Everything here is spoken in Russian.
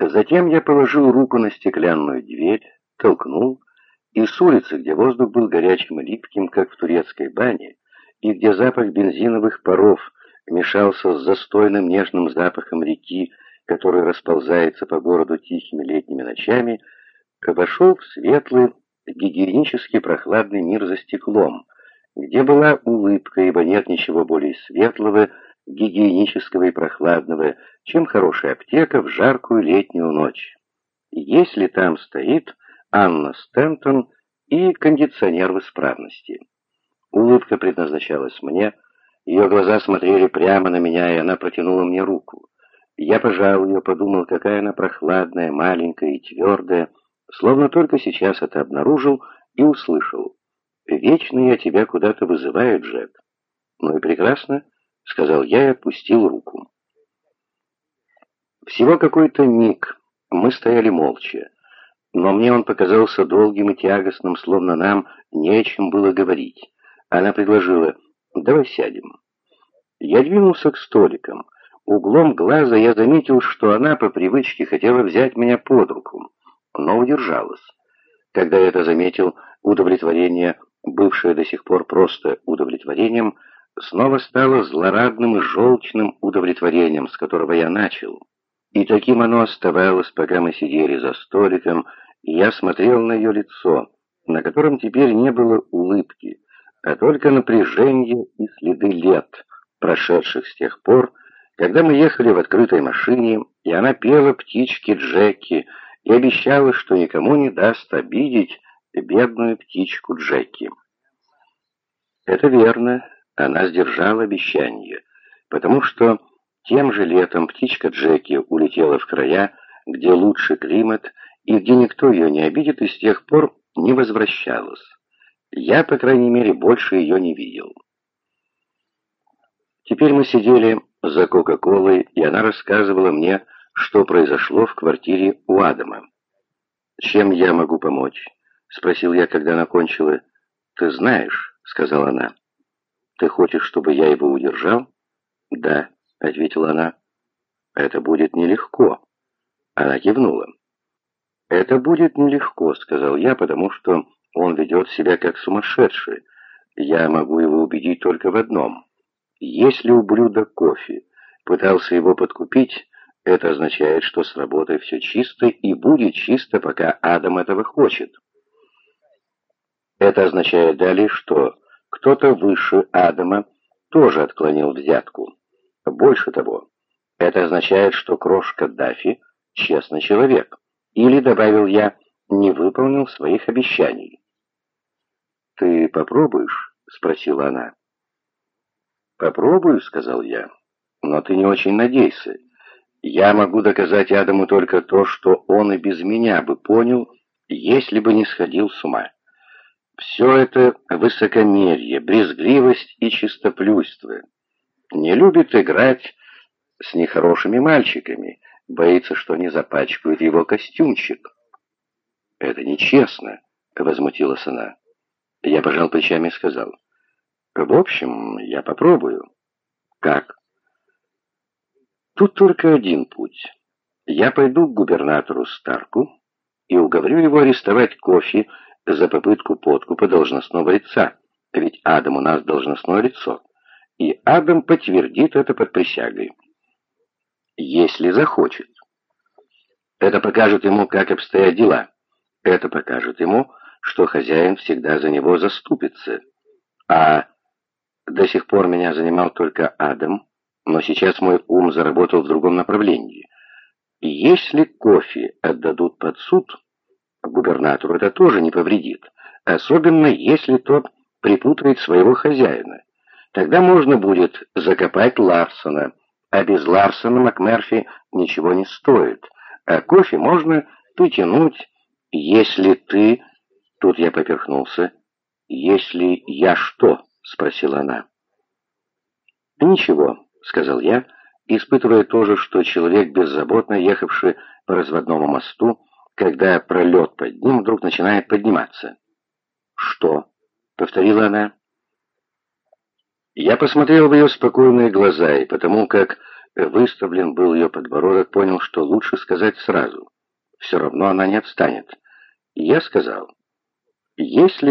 Затем я положил руку на стеклянную дверь, толкнул, и с улицы, где воздух был горячим и липким, как в турецкой бане, и где запах бензиновых паров мешался с застойным нежным запахом реки, который расползается по городу тихими летними ночами, вошел в светлый, гигиенически прохладный мир за стеклом, где была улыбка, ибо нет ничего более светлого, гигиенического и прохладного, чем хорошая аптека в жаркую летнюю ночь. Если там стоит Анна Стентон и кондиционер в исправности. Улыбка предназначалась мне, ее глаза смотрели прямо на меня, и она протянула мне руку. Я пожал ее, подумал, какая она прохладная, маленькая и твердая, словно только сейчас это обнаружил и услышал. «Вечно я тебя куда-то вызываю, Джек». «Ну и прекрасно», — сказал я и отпустил руку. Всего какой-то миг мы стояли молча, но мне он показался долгим и тягостным, словно нам не о чем было говорить. Она предложила «давай сядем». Я двинулся к столикам. Углом глаза я заметил, что она по привычке хотела взять меня под руку, но удержалась. Когда я это заметил, удовлетворение, бывшее до сих пор просто удовлетворением, снова стало злорадным и желчным удовлетворением, с которого я начал. И таким оно оставалось, пока мы сидели за столиком, и я смотрел на ее лицо, на котором теперь не было улыбки, а только напряжение и следы лет, прошедших с тех пор, когда мы ехали в открытой машине, и она пела птички Джеки и обещала, что никому не даст обидеть бедную птичку Джеки. Это верно, она сдержала обещание, потому что тем же летом птичка Джеки улетела в края, где лучше климат и где никто ее не обидит, и с тех пор не возвращалась. Я, по крайней мере, больше ее не видел. Теперь мы сидели за Кока-Колой, и она рассказывала мне, что произошло в квартире у Адама. «Чем я могу помочь?» — спросил я, когда она кончила. «Ты знаешь», — сказала она. «Ты хочешь, чтобы я его удержал?» «Да», — ответила она. «Это будет нелегко». Она кивнула. «Это будет нелегко», — сказал я, потому что он ведет себя как сумасшедший. Я могу его убедить только в одном. Если ублюдок кофе пытался его подкупить, это означает, что с работой все чисто и будет чисто, пока Адам этого хочет. Это означает далее, что кто-то выше Адама тоже отклонил взятку. Больше того, это означает, что крошка Дафи честный человек. Или, добавил я, не выполнил своих обещаний. «Ты попробуешь?» — спросила она. «Попробую», — сказал я. «Но ты не очень надейся. Я могу доказать Адаму только то, что он и без меня бы понял, если бы не сходил с ума. Все это высокомерие, брезгливость и чистоплюйство. Не любит играть с нехорошими мальчиками, боится, что они запачкают его костюмчик. «Это нечестно», — возмутилась она. Я пожал плечами и сказал. В общем, я попробую. Как? Тут только один путь. Я пойду к губернатору Старку и уговорю его арестовать кофе за попытку подкупа должностного лица, ведь Адам у нас должностное лицо, и Адам подтвердит это под присягой. Если захочет. Это покажет ему, как обстоят дела. Это покажет ему, что хозяин всегда за него заступится. А до сих пор меня занимал только Адам, но сейчас мой ум заработал в другом направлении. Если кофе отдадут под суд, губернатору это тоже не повредит, особенно если тот припутает своего хозяина. Тогда можно будет закопать Ларсона, а без Ларсона МакМерфи ничего не стоит, а кофе можно потянуть, если ты... Тут я поперхнулся. Если я что? — спросила она. «Ничего», — сказал я, испытывая то же, что человек, беззаботно ехавший по разводному мосту, когда пролет под ним вдруг начинает подниматься. «Что?» — повторила она. Я посмотрел в ее спокойные глаза, и потому как выставлен был ее подбородок, понял, что лучше сказать сразу. Все равно она не отстанет. Я сказал, если